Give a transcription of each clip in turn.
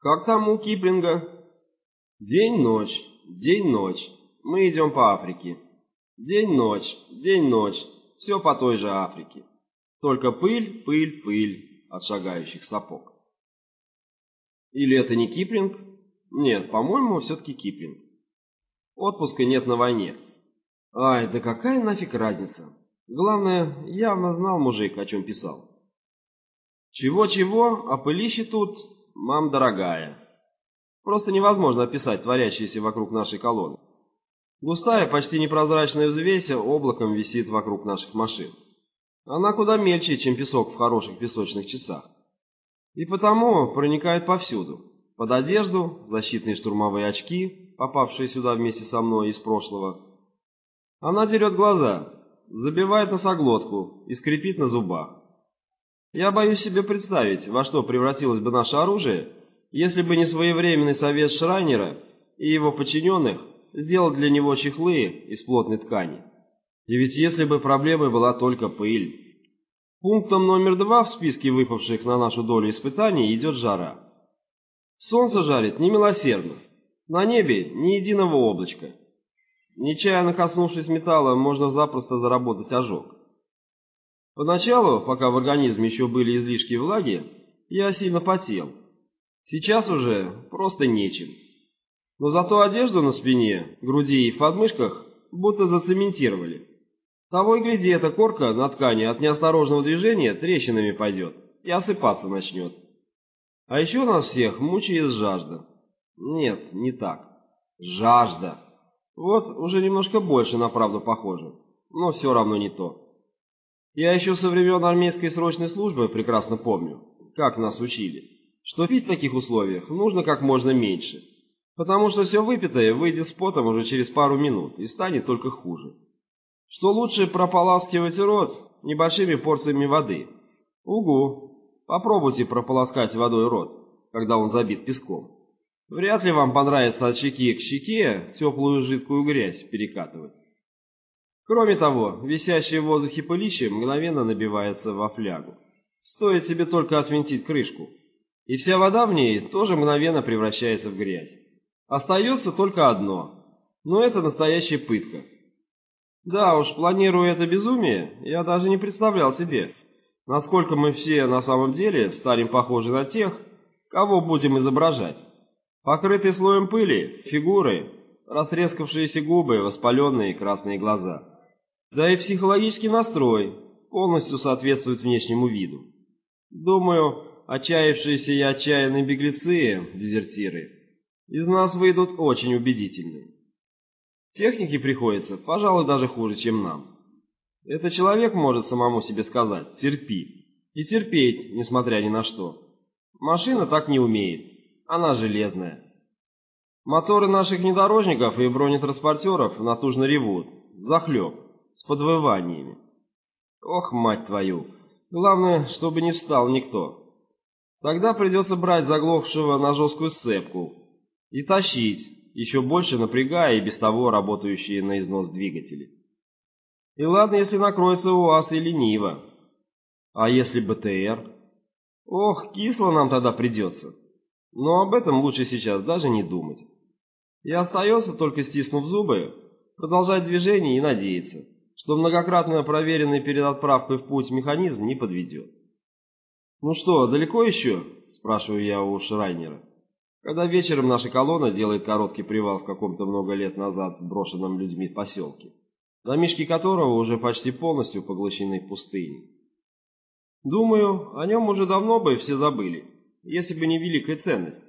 Как там у Киплинга? День-ночь, день-ночь. Мы идем по Африке. День-ночь, день-ночь. Все по той же Африке. Только пыль, пыль, пыль от шагающих сапог. Или это не Киплинг? Нет, по-моему, все-таки Киплинг. Отпуска нет на войне. Ай, да какая нафиг разница? Главное, явно знал мужик, о чем писал. Чего-чего, а пылище тут, мам дорогая. Просто невозможно описать творящееся вокруг нашей колонны. Густая, почти непрозрачная взвесь облаком висит вокруг наших машин. Она куда мельче, чем песок в хороших песочных часах. И потому проникает повсюду. Под одежду, защитные штурмовые очки, попавшие сюда вместе со мной из прошлого. Она дерет глаза, забивает носоглотку и скрипит на зубах. Я боюсь себе представить, во что превратилось бы наше оружие, если бы не своевременный совет Шрайнера и его подчиненных сделал для него чехлы из плотной ткани. И ведь если бы проблемой была только пыль. Пунктом номер два в списке выпавших на нашу долю испытаний идет жара. Солнце жарит немилосердно. На небе ни единого облачка. Нечаянно коснувшись металла, можно запросто заработать ожог. Поначалу, пока в организме еще были излишки влаги, я сильно потел. Сейчас уже просто нечем. Но зато одежду на спине, груди и в подмышках будто зацементировали. Того и гляди, эта корка на ткани от неосторожного движения трещинами пойдет и осыпаться начнет. А еще нас всех мучает жажда. Нет, не так. Жажда. Вот уже немножко больше на правду похоже, но все равно не то. Я еще со времен армейской срочной службы прекрасно помню, как нас учили, что пить в таких условиях нужно как можно меньше, потому что все выпитое выйдет с потом уже через пару минут и станет только хуже. Что лучше прополаскивать рот небольшими порциями воды. Угу, попробуйте прополоскать водой рот, когда он забит песком. Вряд ли вам понравится от щеки к щеке теплую жидкую грязь перекатывать. Кроме того, висящее в воздухе пылище мгновенно набивается во флягу. Стоит себе только отвинтить крышку, и вся вода в ней тоже мгновенно превращается в грязь. Остается только одно, но это настоящая пытка. Да уж, планируя это безумие, я даже не представлял себе, насколько мы все на самом деле станем похожи на тех, кого будем изображать. Покрытые слоем пыли, фигуры, растрескавшиеся губы, воспаленные красные глаза. Да и психологический настрой полностью соответствует внешнему виду. Думаю, отчаявшиеся и отчаянные беглецы, дезертиры, из нас выйдут очень убедительные. Технике приходится, пожалуй, даже хуже, чем нам. Это человек может самому себе сказать «терпи» и терпеть, несмотря ни на что. Машина так не умеет, она железная. Моторы наших внедорожников и бронетранспортеров натужно ревут, захлеб с подвываниями. Ох, мать твою, главное, чтобы не встал никто. Тогда придется брать заглохшего на жесткую сцепку и тащить, еще больше напрягая и без того работающие на износ двигатели. И ладно, если накроется УАЗ или Нива. А если БТР? Ох, кисло нам тогда придется. Но об этом лучше сейчас даже не думать. И остается только стиснув зубы, продолжать движение и надеяться, что многократно проверенный перед отправкой в путь механизм не подведет. «Ну что, далеко еще?» – спрашиваю я у Шрайнера. Когда вечером наша колонна делает короткий привал в каком-то много лет назад брошенном людьми поселке, домишки которого уже почти полностью поглощены пустыней. Думаю, о нем уже давно бы все забыли, если бы не великая ценность,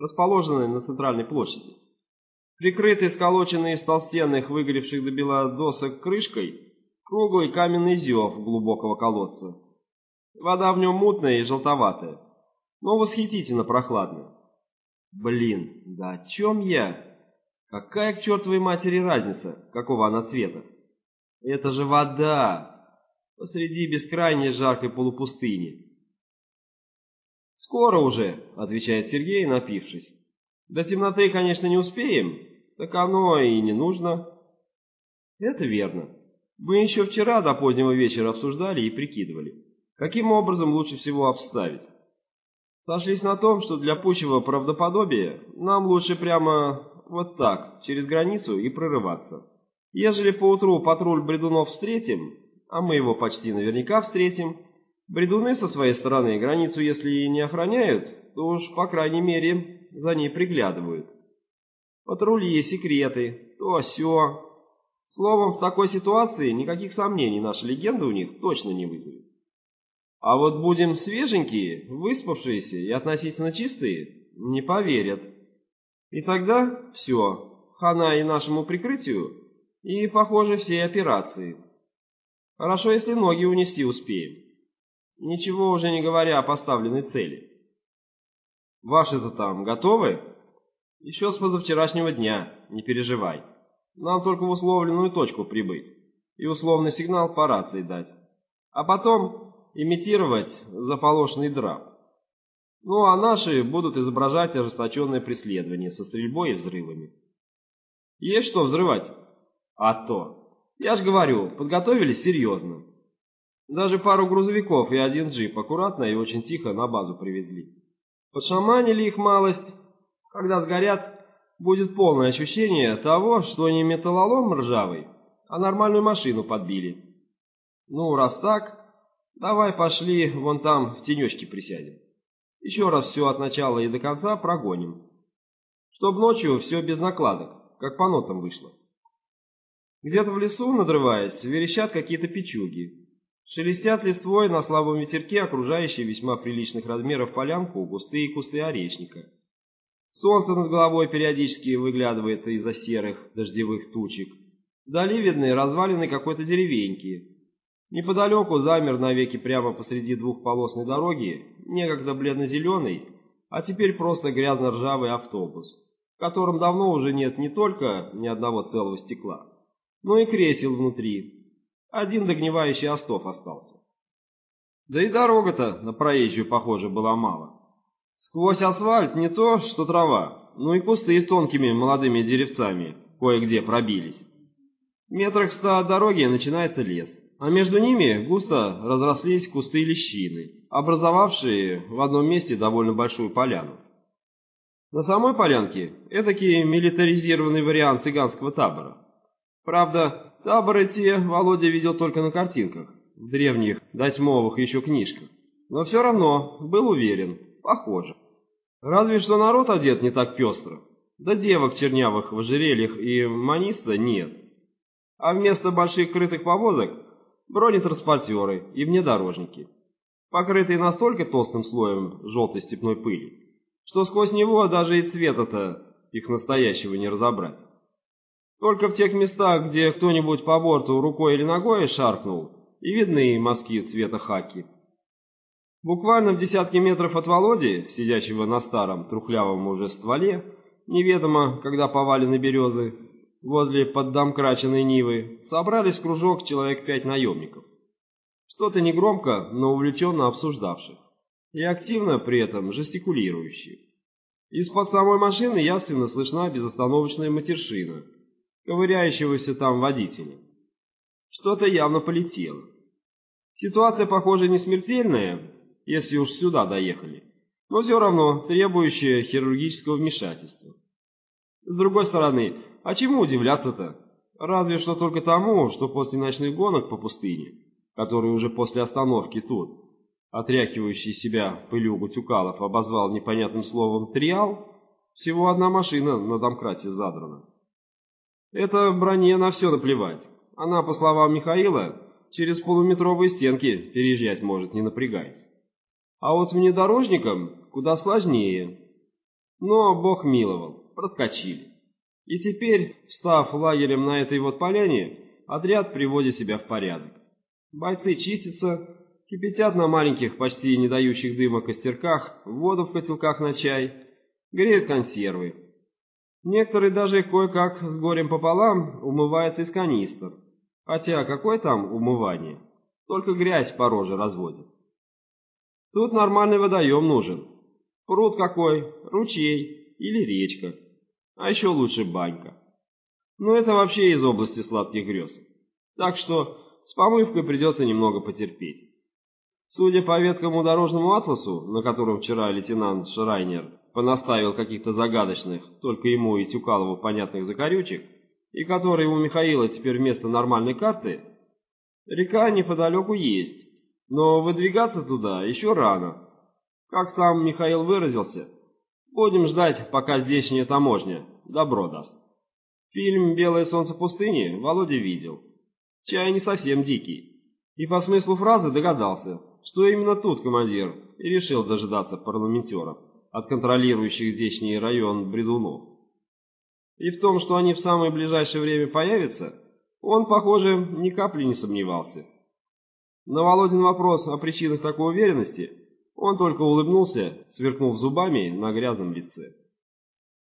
расположенная на центральной площади. Прикрытый сколоченный из толстенных, выгоревших до бела досок крышкой, круглый каменный зев глубокого колодца. Вода в нем мутная и желтоватая, но восхитительно прохладная. Блин, да о чем я? Какая к чертовой матери разница, какого она цвета? Это же вода посреди бескрайней жаркой полупустыни. «Скоро уже», — отвечает Сергей, напившись. До темноты, конечно, не успеем, так оно и не нужно. Это верно. Мы еще вчера до позднего вечера обсуждали и прикидывали, каким образом лучше всего обставить. Сошлись на том, что для пущего правдоподобия нам лучше прямо вот так, через границу и прорываться. Ежели поутру патруль бредунов встретим, а мы его почти наверняка встретим, бредуны со своей стороны границу если и не охраняют, то уж, по крайней мере, за ней приглядывают. Патрули, секреты, то все. Словом, в такой ситуации никаких сомнений наша легенда у них точно не вызовет. А вот будем свеженькие, выспавшиеся и относительно чистые, не поверят. И тогда все, хана и нашему прикрытию, и, похоже, всей операции. Хорошо, если ноги унести успеем. Ничего уже не говоря о поставленной цели. Ваши-то там готовы? Еще с позавчерашнего дня, не переживай. Нам только в условленную точку прибыть и условный сигнал по рации дать. А потом имитировать заполошенный драп. Ну а наши будут изображать ожесточенное преследование со стрельбой и взрывами. Есть что взрывать? А то. Я ж говорю, подготовились серьезно. Даже пару грузовиков и один джип аккуратно и очень тихо на базу привезли. Подшаманили их малость. Когда сгорят, будет полное ощущение того, что не металлолом ржавый, а нормальную машину подбили. Ну, раз так, Давай пошли вон там в тенечке присядем. Еще раз все от начала и до конца прогоним. Чтоб ночью все без накладок, как по нотам вышло. Где-то в лесу, надрываясь, верещат какие-то печуги. Шелестят листвой на слабом ветерке окружающие весьма приличных размеров полянку густые кусты орешника. Солнце над головой периодически выглядывает из-за серых дождевых тучек. Вдали видны развалины какой-то деревеньки, Неподалеку замер навеки прямо посреди двухполосной дороги, некогда бледно-зеленый, а теперь просто грязно-ржавый автобус, в котором давно уже нет не только ни одного целого стекла, но и кресел внутри. Один догнивающий остов остался. Да и дорога-то на проезжую, похоже, была мало. Сквозь асфальт не то, что трава, но и кусты с тонкими молодыми деревцами кое-где пробились. Метрах ста от дороги начинается лес а между ними густо разрослись кусты лещины, образовавшие в одном месте довольно большую поляну. На самой полянке эдакий милитаризированный вариант цыганского табора. Правда, таборы те Володя видел только на картинках, в древних, датьмовых еще книжках. Но все равно был уверен, похоже. Разве что народ одет не так пестро, да девок чернявых в ожерельях и маниста нет. А вместо больших крытых повозок бронетранспортеры и внедорожники, покрытые настолько толстым слоем желтой степной пыли, что сквозь него даже и цвета-то их настоящего не разобрать. Только в тех местах, где кто-нибудь по борту рукой или ногой шаркнул, и видны мазки цвета хаки. Буквально в десятке метров от Володи, сидящего на старом трухлявом уже стволе, неведомо, когда повалены березы, возле поддомкраченной Нивы собрались кружок человек пять наемников. Что-то негромко, но увлеченно обсуждавших. И активно при этом жестикулирующих. Из-под самой машины ясно слышна безостановочная матершина, ковыряющегося там водителя. Что-то явно полетело. Ситуация, похоже, не смертельная, если уж сюда доехали, но все равно требующая хирургического вмешательства. С другой стороны, а чему удивляться-то? Разве что только тому, что после ночных гонок по пустыне, которые уже после остановки тут, отряхивающий себя пылюгу Тюкалов обозвал непонятным словом «триал», всего одна машина на домкрате задрана. Это броне на все наплевать. Она, по словам Михаила, через полуметровые стенки переезжать может, не напрягаясь. А вот внедорожникам куда сложнее. Но Бог миловал, проскочили. И теперь, встав лагерем на этой вот поляне, отряд приводит себя в порядок. Бойцы чистятся, кипятят на маленьких, почти не дающих дыма костерках, воду в котелках на чай, греют консервы. Некоторые даже кое-как с горем пополам умываются из канистр. Хотя какое там умывание? Только грязь по роже разводят. Тут нормальный водоем нужен. Пруд какой, ручей или речка а еще лучше банька. Но это вообще из области сладких грез. Так что с помывкой придется немного потерпеть. Судя по веткому дорожному атласу, на котором вчера лейтенант Шрайнер понаставил каких-то загадочных, только ему и Тюкалову понятных закорючек, и которые у Михаила теперь вместо нормальной карты, река неподалеку есть, но выдвигаться туда еще рано. Как сам Михаил выразился, будем ждать, пока здешняя таможня добро даст. Фильм «Белое солнце пустыни» Володя видел. Чай не совсем дикий. И по смыслу фразы догадался, что именно тут командир и решил дожидаться парламентеров от контролирующих здешний район бредунов. И в том, что они в самое ближайшее время появятся, он, похоже, ни капли не сомневался. На Володин вопрос о причинах такой уверенности он только улыбнулся, сверкнув зубами на грязном лице.